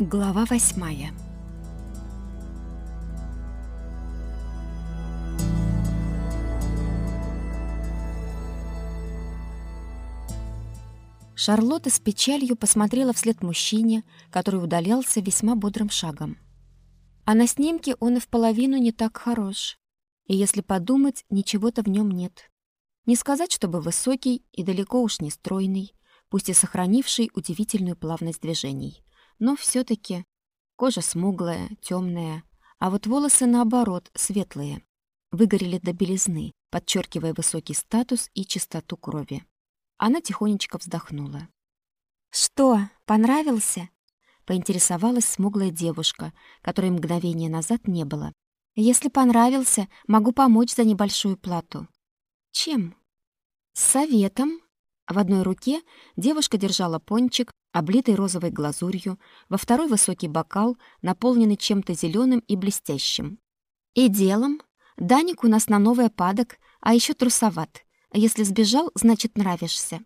Глава восьмая Шарлотта с печалью посмотрела вслед мужчине, который удалялся весьма бодрым шагом. А на снимке он и в половину не так хорош. И если подумать, ничего-то в нем нет. Не сказать, чтобы высокий и далеко уж не стройный, пусть и сохранивший удивительную плавность движений но все таки кожа смуглая, темная, а вот волосы наоборот светлые, выгорели до белизны, подчеркивая высокий статус и чистоту крови. Она тихонечко вздохнула. Что, понравился? поинтересовалась смуглая девушка, которой мгновение назад не было. Если понравился, могу помочь за небольшую плату. Чем? С советом. В одной руке девушка держала пончик, облитый розовой глазурью, во второй высокий бокал, наполненный чем-то зеленым и блестящим. И делом. Даник у нас на новый падок, а еще трусоват. Если сбежал, значит, нравишься.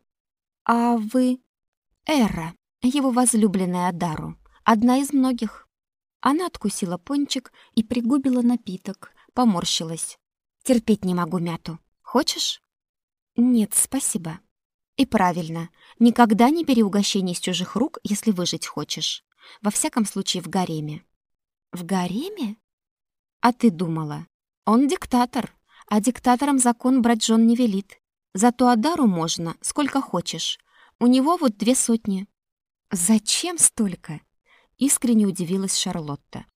А вы... Эра, его возлюбленная Дару, одна из многих. Она откусила пончик и пригубила напиток, поморщилась. Терпеть не могу мяту. Хочешь? Нет, спасибо. И правильно. Никогда не бери угощение из чужих рук, если выжить хочешь. Во всяком случае, в гареме. В гареме? А ты думала? Он диктатор, а диктаторам закон брать жен не велит. Зато Адару можно, сколько хочешь. У него вот две сотни. Зачем столько? Искренне удивилась Шарлотта.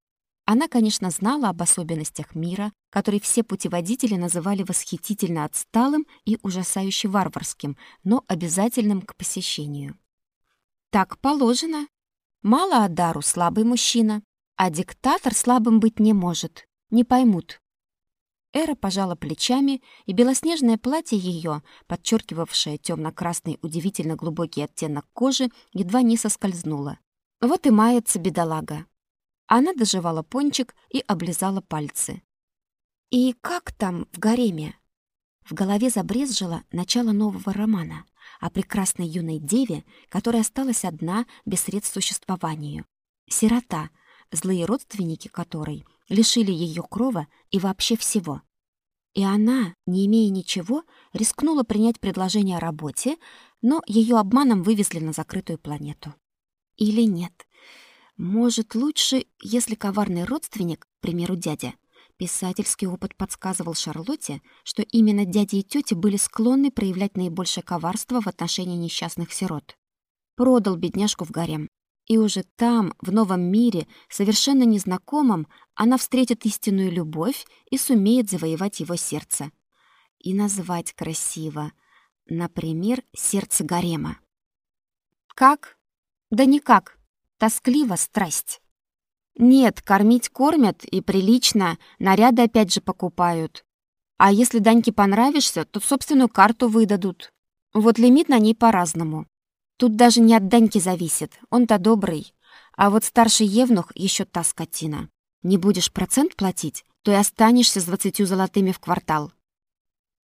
Она, конечно, знала об особенностях мира, который все путеводители называли восхитительно отсталым и ужасающе варварским, но обязательным к посещению. Так положено. Мало Адару слабый мужчина, а диктатор слабым быть не может. Не поймут. Эра пожала плечами, и белоснежное платье ее, подчеркивавшее темно-красный удивительно глубокий оттенок кожи, едва не соскользнуло. Вот и мается бедолага. Она доживала пончик и облизала пальцы. «И как там в гареме?» В голове забрезжило начало нового романа о прекрасной юной деве, которая осталась одна без средств существованию. Сирота, злые родственники которой лишили ее крова и вообще всего. И она, не имея ничего, рискнула принять предложение о работе, но ее обманом вывезли на закрытую планету. Или нет? Может, лучше, если коварный родственник, к примеру, дядя, писательский опыт подсказывал Шарлотте, что именно дяди и тети были склонны проявлять наибольшее коварство в отношении несчастных сирот. Продал бедняжку в гарем. И уже там, в новом мире, совершенно незнакомом, она встретит истинную любовь и сумеет завоевать его сердце. И назвать красиво. Например, сердце гарема. Как? Да никак. Тоскливо страсть. Нет, кормить кормят и прилично, наряды опять же покупают. А если Даньке понравишься, то собственную карту выдадут. Вот лимит на ней по-разному. Тут даже не от Даньки зависит, он-то добрый. А вот старший евнух еще та скотина. Не будешь процент платить, то и останешься с двадцатью золотыми в квартал.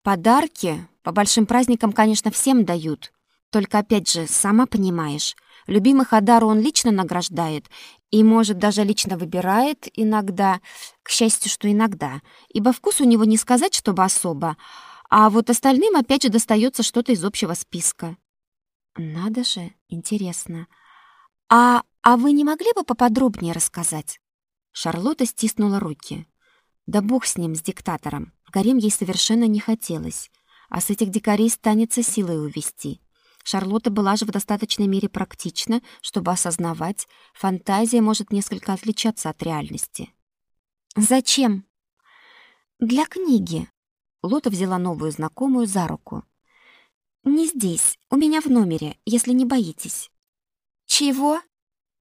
Подарки по большим праздникам, конечно, всем дают. Только опять же, сама понимаешь, Любимых Адару он лично награждает и, может, даже лично выбирает иногда, к счастью, что иногда, ибо вкус у него не сказать, чтобы особо, а вот остальным опять же достается что-то из общего списка. Надо же, интересно. А а вы не могли бы поподробнее рассказать? Шарлотта стиснула руки. Да бог с ним, с диктатором. В гарем ей совершенно не хотелось, а с этих дикарей станется силой увести. Шарлотта была же в достаточной мере практична, чтобы осознавать, фантазия может несколько отличаться от реальности. «Зачем?» «Для книги». Лота взяла новую знакомую за руку. «Не здесь, у меня в номере, если не боитесь». «Чего?»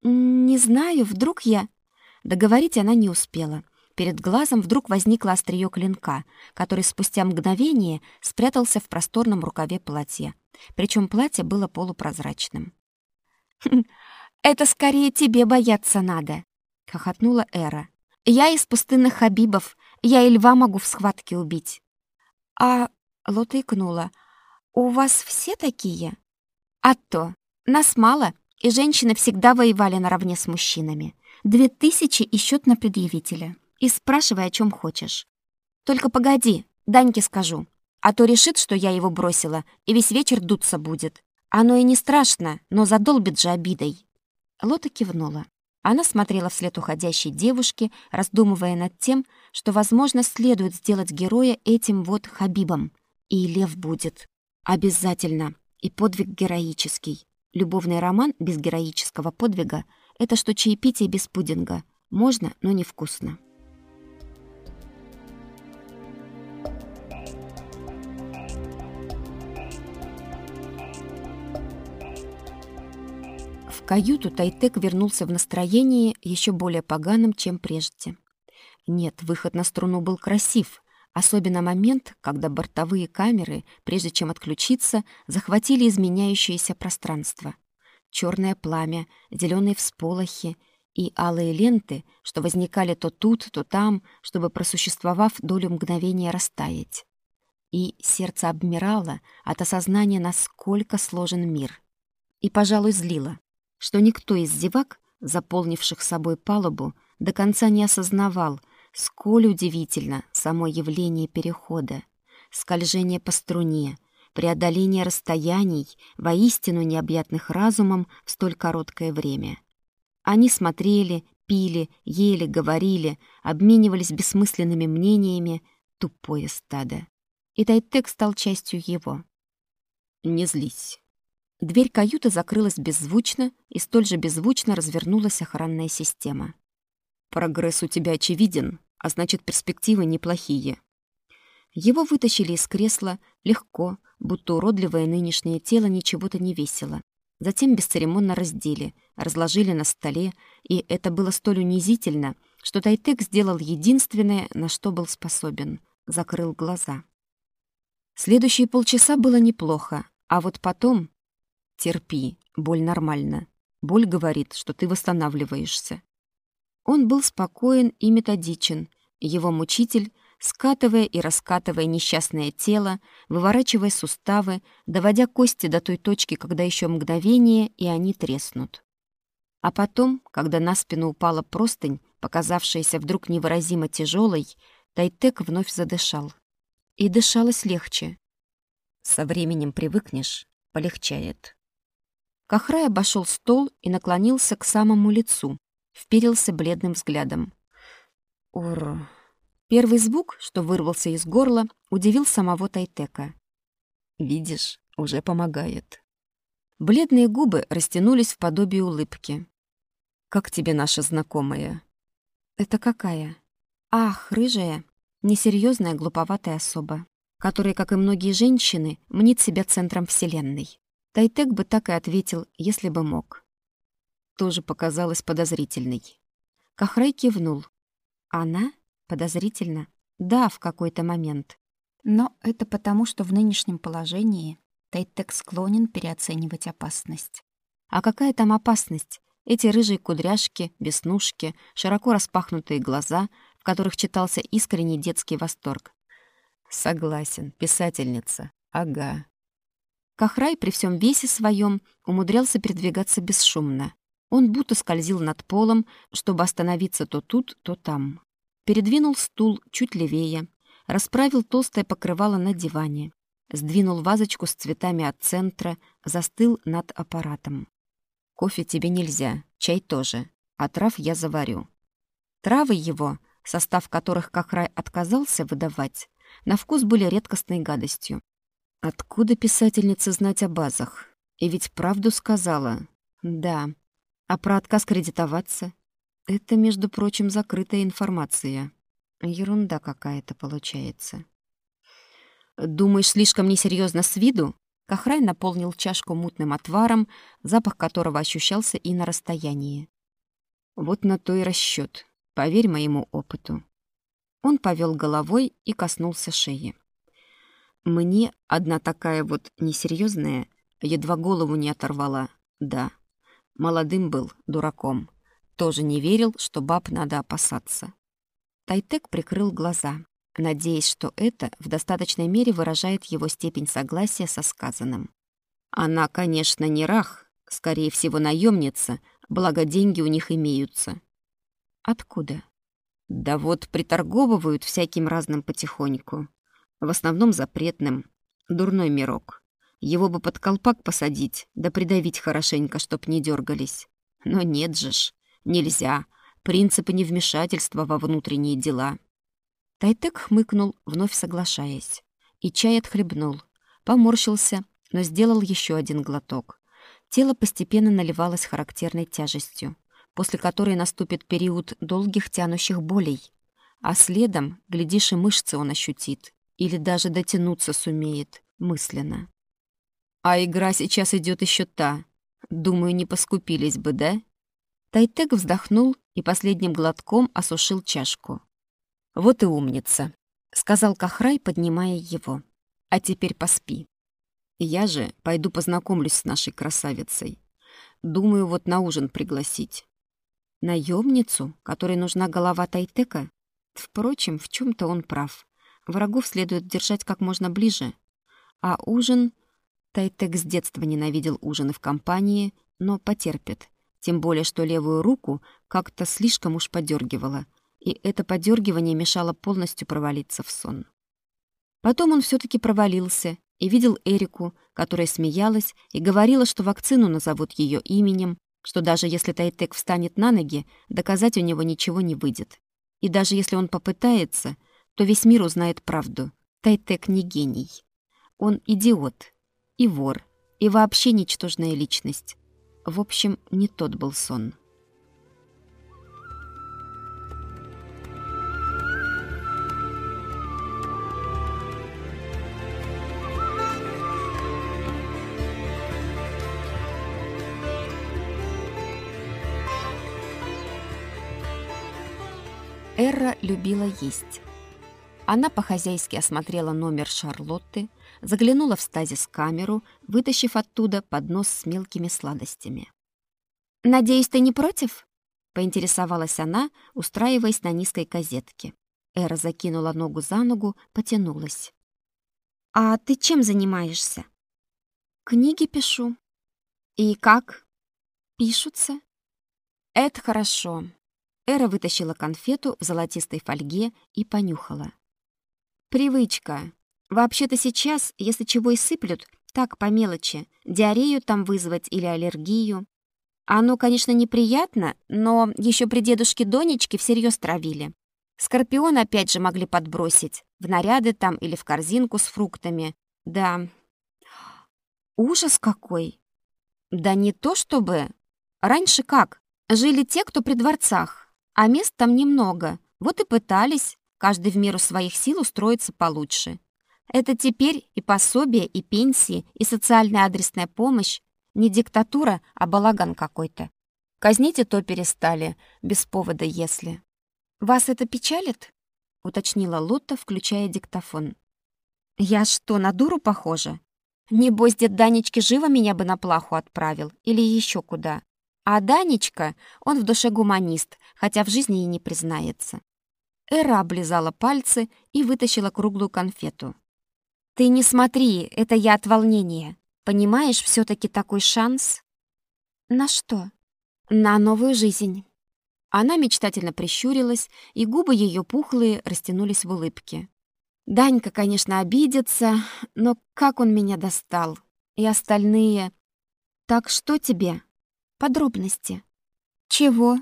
«Не знаю, вдруг я...» Договорить она не успела. Перед глазом вдруг возникло острие клинка, который спустя мгновение спрятался в просторном рукаве платья. Причем платье было полупрозрачным. «Это скорее тебе бояться надо», — хохотнула Эра. «Я из пустынных хабибов, я и льва могу в схватке убить». «А...» — Лота икнула. «У вас все такие?» «А то! Нас мало, И женщины всегда воевали наравне с мужчинами. Две тысячи и счет на предъявителя. И спрашивай, о чем хочешь. Только погоди, Даньке скажу. А то решит, что я его бросила, и весь вечер дуться будет. Оно и не страшно, но задолбит же обидой. Лота кивнула. Она смотрела вслед уходящей девушке, раздумывая над тем, что, возможно, следует сделать героя этим вот Хабибом. И лев будет. Обязательно. И подвиг героический. Любовный роман без героического подвига — это что чаепитие без пудинга. Можно, но невкусно. Каюту Тайтек вернулся в настроении еще более поганым, чем прежде. Нет, выход на струну был красив, Особенно момент, когда бортовые камеры, прежде чем отключиться, захватили изменяющееся пространство. Черное пламя, зеленые всполохи и алые ленты, что возникали то тут, то там, чтобы, просуществовав долю мгновения, растаять. И сердце обмирало от осознания, насколько сложен мир. И, пожалуй, злило, что никто из зевак, заполнивших собой палубу, до конца не осознавал — Сколь удивительно само явление перехода, скольжение по струне, преодоление расстояний, воистину необъятных разумом в столь короткое время. Они смотрели, пили, ели, говорили, обменивались бессмысленными мнениями, тупое стадо. И Тайтек стал частью его. «Не злись». Дверь каюты закрылась беззвучно, и столь же беззвучно развернулась охранная система. Прогресс у тебя очевиден, а значит, перспективы неплохие. Его вытащили из кресла легко, будто уродливое нынешнее тело ничего-то не весило. Затем бесцеремонно раздели, разложили на столе, и это было столь унизительно, что Тайтек сделал единственное, на что был способен — закрыл глаза. Следующие полчаса было неплохо, а вот потом... Терпи, боль нормально. Боль говорит, что ты восстанавливаешься. Он был спокоен и методичен. Его мучитель, скатывая и раскатывая несчастное тело, выворачивая суставы, доводя кости до той точки, когда еще мгновение, и они треснут. А потом, когда на спину упала простынь, показавшаяся вдруг невыразимо тяжелой, Тайтек вновь задышал. И дышалось легче. Со временем привыкнешь, полегчает. Кахрай обошел стол и наклонился к самому лицу, вперился бледным взглядом. Ур. Первый звук, что вырвался из горла, удивил самого Тайтека. «Видишь, уже помогает». Бледные губы растянулись в подобие улыбки. «Как тебе наша знакомая?» «Это какая?» «Ах, рыжая, несерьезная глуповатая особа, которая, как и многие женщины, мнит себя центром Вселенной». Тайтек бы так и ответил, если бы мог тоже показалась подозрительной. Кахрай кивнул. Она? Подозрительно? Да, в какой-то момент. Но это потому, что в нынешнем положении Тайтек склонен переоценивать опасность. А какая там опасность? Эти рыжие кудряшки, веснушки, широко распахнутые глаза, в которых читался искренний детский восторг. Согласен, писательница. Ага. Кахрай при всем весе своем умудрялся передвигаться бесшумно. Он будто скользил над полом, чтобы остановиться то тут, то там. Передвинул стул чуть левее, расправил толстое покрывало на диване, сдвинул вазочку с цветами от центра, застыл над аппаратом. «Кофе тебе нельзя, чай тоже, а трав я заварю». Травы его, состав которых как рай отказался выдавать, на вкус были редкостной гадостью. Откуда писательница знать о базах? И ведь правду сказала. Да, а про отказ кредитоваться? Это, между прочим, закрытая информация. Ерунда какая-то получается. Думаешь, слишком несерьезно с виду? Кахрай наполнил чашку мутным отваром, запах которого ощущался и на расстоянии. Вот на то и расчет. Поверь моему опыту. Он повел головой и коснулся шеи. Мне одна такая вот несерьезная едва голову не оторвала. Да, Молодым был, дураком. Тоже не верил, что баб надо опасаться. Тайтек прикрыл глаза, надеясь, что это в достаточной мере выражает его степень согласия со сказанным. Она, конечно, не рах, Скорее всего, наемница, благо деньги у них имеются. Откуда? Да вот приторговывают всяким разным потихоньку. В основном запретным. Дурной мирок. Его бы под колпак посадить, да придавить хорошенько, чтоб не дергались. Но нет же ж, нельзя. Принципы невмешательства во внутренние дела. Тайтек хмыкнул, вновь соглашаясь. И чай отхлебнул. Поморщился, но сделал еще один глоток. Тело постепенно наливалось характерной тяжестью, после которой наступит период долгих тянущих болей. А следом, глядишь, и мышцы он ощутит. Или даже дотянуться сумеет, мысленно. А игра сейчас идет еще та. Думаю, не поскупились бы, да? Тайтек вздохнул и последним глотком осушил чашку. Вот и умница, сказал Кахрай, поднимая его. А теперь поспи. Я же пойду познакомлюсь с нашей красавицей. Думаю, вот на ужин пригласить. Наемницу, которой нужна голова Тайтека? Впрочем, в чем то он прав. Врагов следует держать как можно ближе. А ужин... Тайтек с детства ненавидел ужины в компании, но потерпит. Тем более, что левую руку как-то слишком уж подергивало, и это подергивание мешало полностью провалиться в сон. Потом он все таки провалился и видел Эрику, которая смеялась и говорила, что вакцину назовут ее именем, что даже если Тайтек встанет на ноги, доказать у него ничего не выйдет. И даже если он попытается, то весь мир узнает правду. Тайтек не гений. Он идиот и вор, и вообще ничтожная личность. В общем, не тот был сон. Эра любила есть. Она по-хозяйски осмотрела номер Шарлотты, заглянула в стазис-камеру, вытащив оттуда поднос с мелкими сладостями. «Надеюсь, ты не против?» — поинтересовалась она, устраиваясь на низкой козетке. Эра закинула ногу за ногу, потянулась. «А ты чем занимаешься?» «Книги пишу». «И как?» «Пишутся». «Это хорошо». Эра вытащила конфету в золотистой фольге и понюхала. Привычка. Вообще-то сейчас, если чего и сыплют, так по мелочи, диарею там вызвать или аллергию. Оно, конечно, неприятно, но еще при дедушке Донечке всерьез травили. Скорпион опять же могли подбросить, в наряды там или в корзинку с фруктами. Да, ужас какой. Да не то чтобы. Раньше как? Жили те, кто при дворцах, а мест там немного. Вот и пытались, каждый в меру своих сил устроиться получше. Это теперь и пособие, и пенсии, и социальная адресная помощь. Не диктатура, а балаган какой-то. Казнить и то перестали, без повода если. «Вас это печалит?» — уточнила Лотта, включая диктофон. «Я что, на дуру похожа? Небось, дед Данечки живо меня бы на плаху отправил или еще куда. А Данечка, он в душе гуманист, хотя в жизни и не признается. Эра облизала пальцы и вытащила круглую конфету. «Ты не смотри, это я от волнения. Понимаешь, все таки такой шанс?» «На что?» «На новую жизнь». Она мечтательно прищурилась, и губы ее пухлые растянулись в улыбке. Данька, конечно, обидится, но как он меня достал. И остальные... Так что тебе? Подробности. Чего?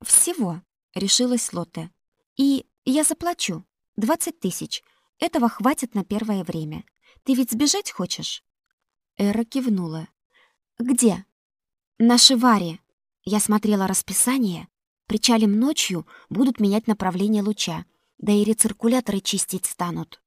Всего, решилась Лоте. И я заплачу. двадцать тысяч. Этого хватит на первое время. Ты ведь сбежать хочешь?» Эра кивнула. «Где?» «На Шиваре. Я смотрела расписание. Причалим ночью, будут менять направление луча. Да и рециркуляторы чистить станут.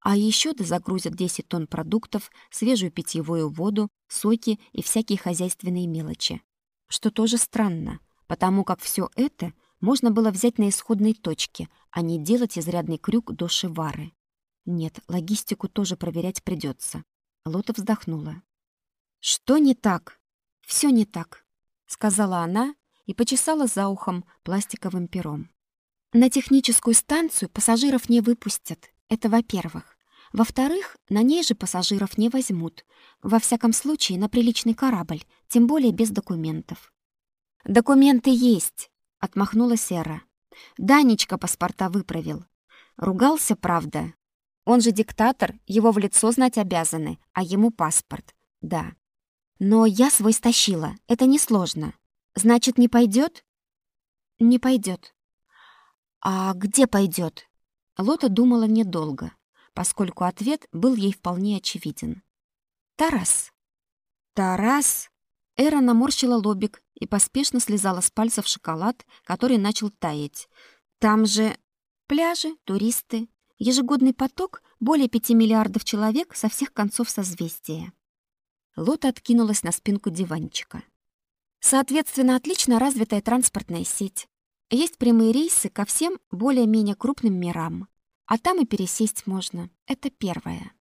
А еще да загрузят 10 тонн продуктов, свежую питьевую воду, соки и всякие хозяйственные мелочи. Что тоже странно, потому как все это — можно было взять на исходной точке, а не делать изрядный крюк до Шивары. Нет, логистику тоже проверять придется. Лота вздохнула. «Что не так?» «Все не так», — сказала она и почесала за ухом пластиковым пером. «На техническую станцию пассажиров не выпустят. Это во-первых. Во-вторых, на ней же пассажиров не возьмут. Во всяком случае, на приличный корабль, тем более без документов. «Документы есть», — отмахнулась Эра. Данечка паспорта выправил. Ругался, правда. Он же диктатор, его в лицо знать обязаны, а ему паспорт. Да. Но я свой стащила, это несложно. Значит, не пойдет? Не пойдет. А где пойдет? Лота думала недолго поскольку ответ был ей вполне очевиден. «Тарас!» «Тарас!» Эра наморщила лобик и поспешно слезала с пальцев шоколад, который начал таять. «Там же пляжи, туристы, ежегодный поток более пяти миллиардов человек со всех концов созвездия». Лота откинулась на спинку диванчика. Соответственно, отлично развитая транспортная сеть. Есть прямые рейсы ко всем более-менее крупным мирам а там и пересесть можно. Это первое.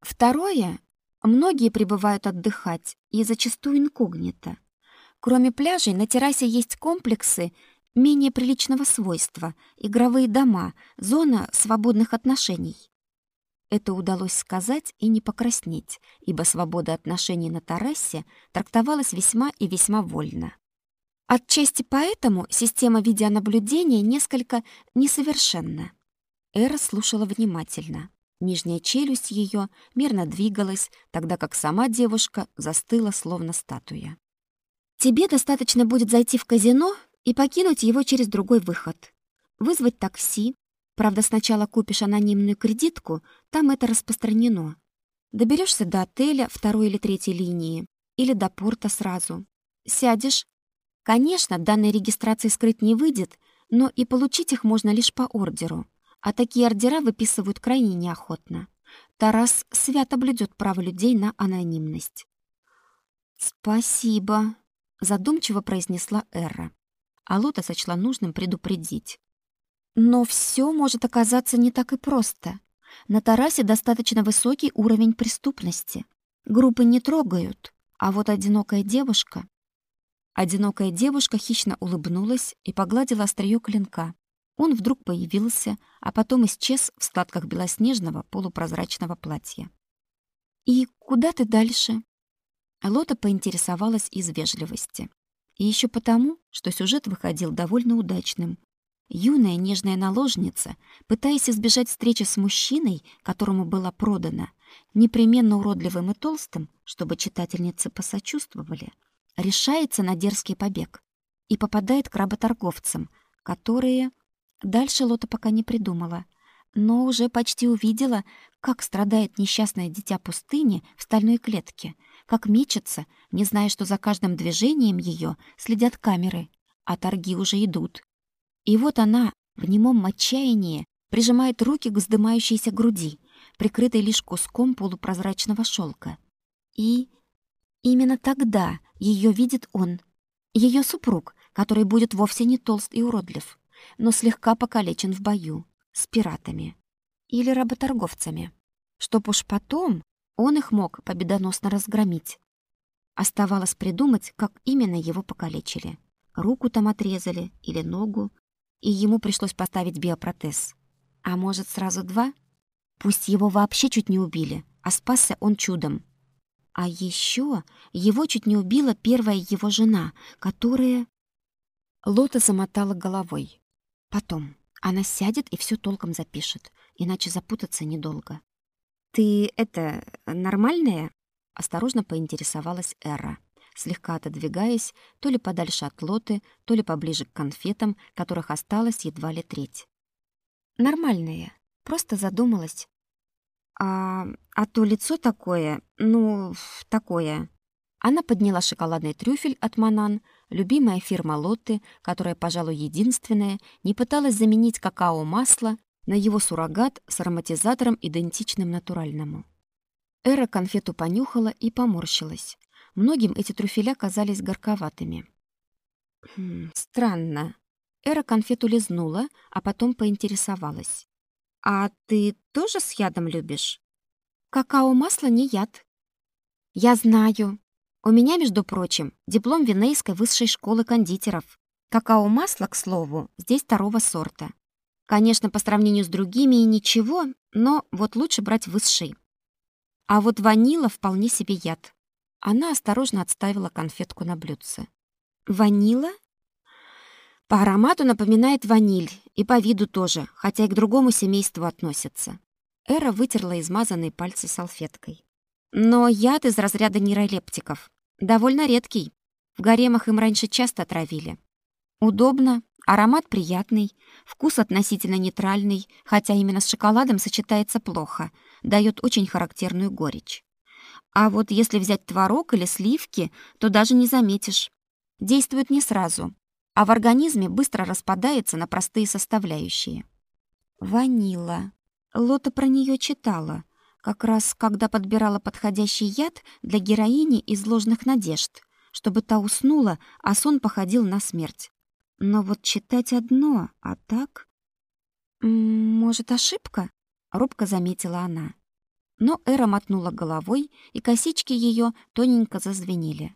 Второе, многие прибывают отдыхать и зачастую инкогнито. Кроме пляжей, на террасе есть комплексы менее приличного свойства, игровые дома, зона свободных отношений. Это удалось сказать и не покраснеть, ибо свобода отношений на террасе трактовалась весьма и весьма вольно. Отчасти поэтому система видеонаблюдения несколько несовершенна. Эра слушала внимательно. Нижняя челюсть ее мерно двигалась, тогда как сама девушка застыла, словно статуя. «Тебе достаточно будет зайти в казино и покинуть его через другой выход. Вызвать такси. Правда, сначала купишь анонимную кредитку, там это распространено. Доберешься до отеля второй или третьей линии или до порта сразу. Сядешь. Конечно, данной регистрации скрыть не выйдет, но и получить их можно лишь по ордеру а такие ордера выписывают крайне неохотно. Тарас свято блюдет право людей на анонимность. «Спасибо», — задумчиво произнесла Эра. А Лота сочла нужным предупредить. «Но все может оказаться не так и просто. На Тарасе достаточно высокий уровень преступности. Группы не трогают, а вот одинокая девушка...» Одинокая девушка хищно улыбнулась и погладила острие клинка. Он вдруг появился, а потом исчез в складках белоснежного полупрозрачного платья. «И куда ты дальше?» Лота поинтересовалась из вежливости. И еще потому, что сюжет выходил довольно удачным. Юная нежная наложница, пытаясь избежать встречи с мужчиной, которому была продана, непременно уродливым и толстым, чтобы читательницы посочувствовали, решается на дерзкий побег и попадает к работорговцам, которые Дальше Лота пока не придумала, но уже почти увидела, как страдает несчастное дитя пустыни в стальной клетке, как мечется, не зная, что за каждым движением ее следят камеры, а торги уже идут. И вот она в немом отчаянии прижимает руки к вздымающейся груди, прикрытой лишь куском полупрозрачного шелка. И именно тогда ее видит он, ее супруг, который будет вовсе не толст и уродлив но слегка покалечен в бою с пиратами или работорговцами, чтоб уж потом он их мог победоносно разгромить. Оставалось придумать, как именно его покалечили. Руку там отрезали или ногу, и ему пришлось поставить биопротез. А может, сразу два? Пусть его вообще чуть не убили, а спасся он чудом. А еще его чуть не убила первая его жена, которая... Лота замотала головой. Потом. Она сядет и все толком запишет, иначе запутаться недолго. «Ты это... нормальная?» — осторожно поинтересовалась Эра, слегка отодвигаясь то ли подальше от лоты, то ли поближе к конфетам, которых осталось едва ли треть. «Нормальная. Просто задумалась. А, а то лицо такое, ну, такое...» Она подняла шоколадный трюфель от Манан, любимая фирма Лотты, которая, пожалуй, единственная, не пыталась заменить какао-масло на его суррогат с ароматизатором, идентичным натуральному. Эра конфету понюхала и поморщилась. Многим эти трюфеля казались горьковатыми. Хм, странно. Эра конфету лизнула, а потом поинтересовалась. «А ты тоже с ядом любишь?» «Какао-масло не яд». «Я знаю», у меня, между прочим, диплом Винейской высшей школы кондитеров. Какао-масло, к слову, здесь второго сорта. Конечно, по сравнению с другими и ничего, но вот лучше брать высший. А вот ванила вполне себе яд. Она осторожно отставила конфетку на блюдце. Ванила? По аромату напоминает ваниль, и по виду тоже, хотя и к другому семейству относится. Эра вытерла измазанные пальцы салфеткой. Но яд из разряда нейролептиков. Довольно редкий. В гаремах им раньше часто травили. Удобно, аромат приятный, вкус относительно нейтральный, хотя именно с шоколадом сочетается плохо, дает очень характерную горечь. А вот если взять творог или сливки, то даже не заметишь. Действует не сразу, а в организме быстро распадается на простые составляющие. Ванила. Лота про нее читала, как раз когда подбирала подходящий яд для героини из ложных надежд, чтобы та уснула, а сон походил на смерть. Но вот читать одно, а так... «Может, ошибка?» — робко заметила она. Но Эра мотнула головой, и косички ее тоненько зазвенели.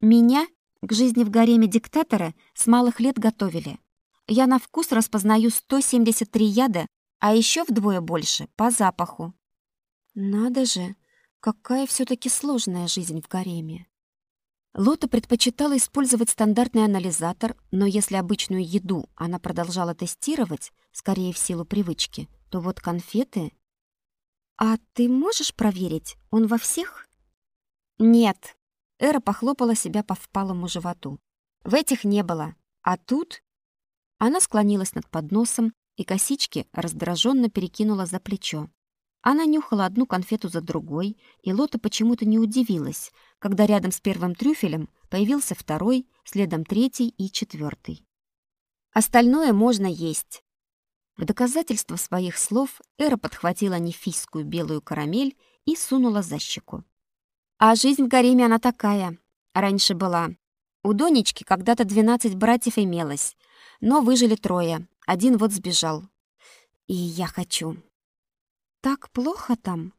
«Меня к жизни в гареме диктатора с малых лет готовили. Я на вкус распознаю 173 яда, а еще вдвое больше по запаху. Надо же, какая все таки сложная жизнь в гареме. Лота предпочитала использовать стандартный анализатор, но если обычную еду она продолжала тестировать, скорее в силу привычки, то вот конфеты... «А ты можешь проверить, он во всех?» «Нет», Эра похлопала себя по впалому животу. В этих не было. А тут... Она склонилась над подносом, и косички раздраженно перекинула за плечо. Она нюхала одну конфету за другой, и Лота почему-то не удивилась, когда рядом с первым трюфелем появился второй, следом третий и четвертый. Остальное можно есть. В доказательство своих слов Эра подхватила нефийскую белую карамель и сунула за щеку. А жизнь в гареме она такая. Раньше была. У Донечки когда-то 12 братьев имелось, но выжили трое. Один вот сбежал. И я хочу. Так плохо там?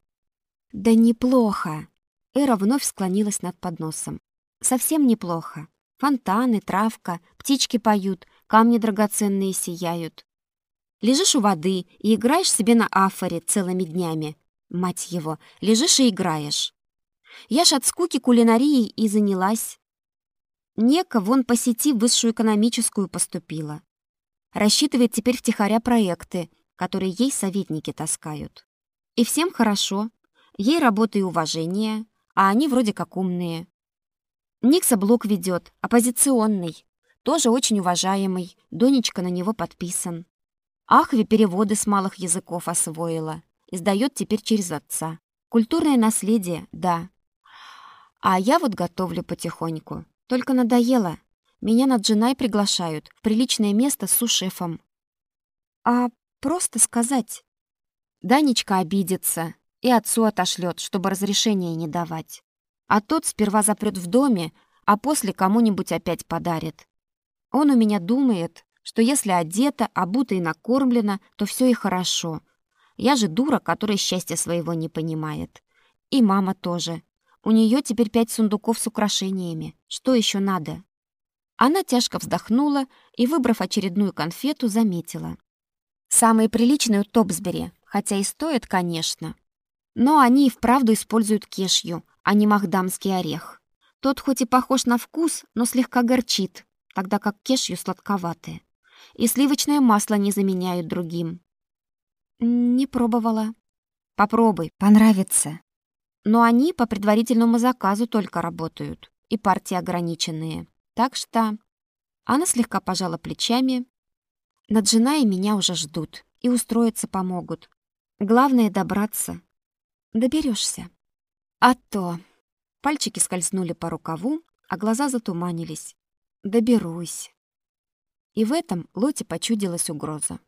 Да неплохо. Эра вновь склонилась над подносом. Совсем неплохо. Фонтаны, травка, птички поют, камни драгоценные сияют. Лежишь у воды и играешь себе на афоре целыми днями. Мать его, лежишь и играешь. Я ж от скуки кулинарией и занялась. Нека вон по сети высшую экономическую поступила. Рассчитывает теперь втихаря проекты, которые ей советники таскают. И всем хорошо. Ей работа и уважение, а они вроде как умные. Никса блог ведет, оппозиционный, тоже очень уважаемый, Донечка на него подписан. Ахви переводы с малых языков освоила, издает теперь через отца. Культурное наследие, да, а я вот готовлю потихоньку. Только надоело. Меня на Джинай приглашают в приличное место с сушефом. А просто сказать. Данечка обидится и отцу отошлет, чтобы разрешения не давать. А тот сперва запрет в доме, а после кому-нибудь опять подарит. Он у меня думает, что если одета, обута и накормлена, то все и хорошо. Я же дура, которая счастья своего не понимает. И мама тоже. У нее теперь пять сундуков с украшениями. Что еще надо? Она тяжко вздохнула и, выбрав очередную конфету, заметила. Самые приличные у Топсбери, хотя и стоят, конечно. Но они и вправду используют кешью, а не махдамский орех. Тот хоть и похож на вкус, но слегка горчит, тогда как кешью сладковатые. И сливочное масло не заменяют другим. Не пробовала. Попробуй, понравится. Но они по предварительному заказу только работают, и партии ограниченные. Так что она слегка пожала плечами. Над жена и меня уже ждут, и устроиться помогут. Главное добраться. Доберешься. А то пальчики скользнули по рукаву, а глаза затуманились. Доберусь. И в этом Лоте почудилась угроза.